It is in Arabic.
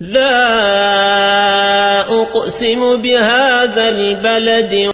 لا أقسم بهذا البلد